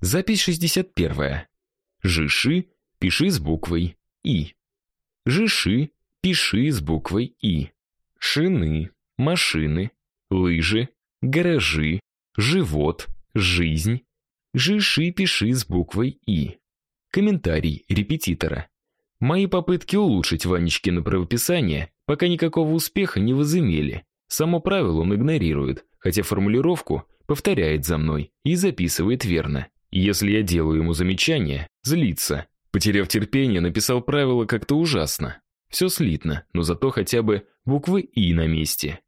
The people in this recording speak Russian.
Запись 61. Жиши, пиши с буквой И. Жиши, пиши с буквой И. Шины, машины, лыжи, гаражи, живот, жизнь. Жиши, пиши с буквой И. Комментарий репетитора. Мои попытки улучшить Ванечкино правописание пока никакого успеха не возымели. Само правило он игнорирует, хотя формулировку повторяет за мной и записывает верно. Если я делаю ему замечание, злится. Потеряв терпение, написал правило как-то ужасно. Все слитно, но зато хотя бы буквы «и» на месте.